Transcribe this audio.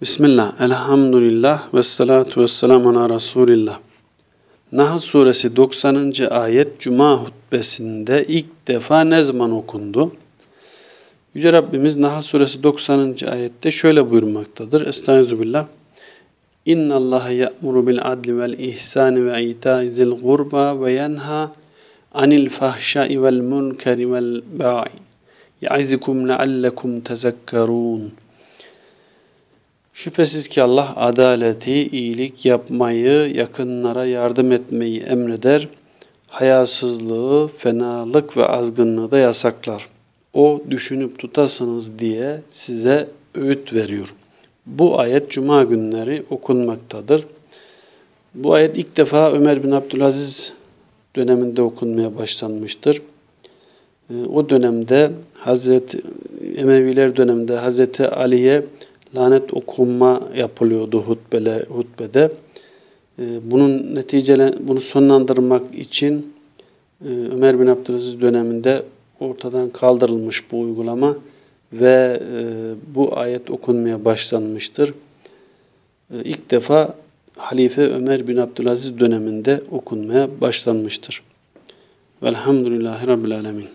Bismillah, elhamdülillah ve salatu ve selamu ala Resulillah. Nahl suresi 90. ayet Cuma hutbesinde ilk defa ne zaman okundu? Yüce Rabbimiz Nahl suresi 90. ayette şöyle buyurmaktadır. Estağfirullah. İnna Allah ya'muru bil adli vel ihsani ve ita'i zil gurba ve yenha anil fahşai vel munkeri vel ba'i. Ya'izikum leallekum tezekkerun. Şüphesiz ki Allah adaleti, iyilik yapmayı, yakınlara yardım etmeyi emreder. Hayasızlığı, fenalık ve azgınlığı da yasaklar. O düşünüp tutasınız diye size öğüt veriyor. Bu ayet cuma günleri okunmaktadır. Bu ayet ilk defa Ömer bin Abdülaziz döneminde okunmaya başlanmıştır. Ee, o dönemde Hazreti Emeviler döneminde Hazreti Ali'ye lanet okunma yapılıyordu hutbele, hutbede. Ee, bunun neticele bunu sonlandırmak için e, Ömer bin Abdülaziz döneminde ortadan kaldırılmış bu uygulama ve e, bu ayet okunmaya başlanmıştır. E, ilk defa Halife Ömer bin Abdülaziz döneminde okunmaya başlanmıştır. Velhamdülillahi Rabbil Alemin.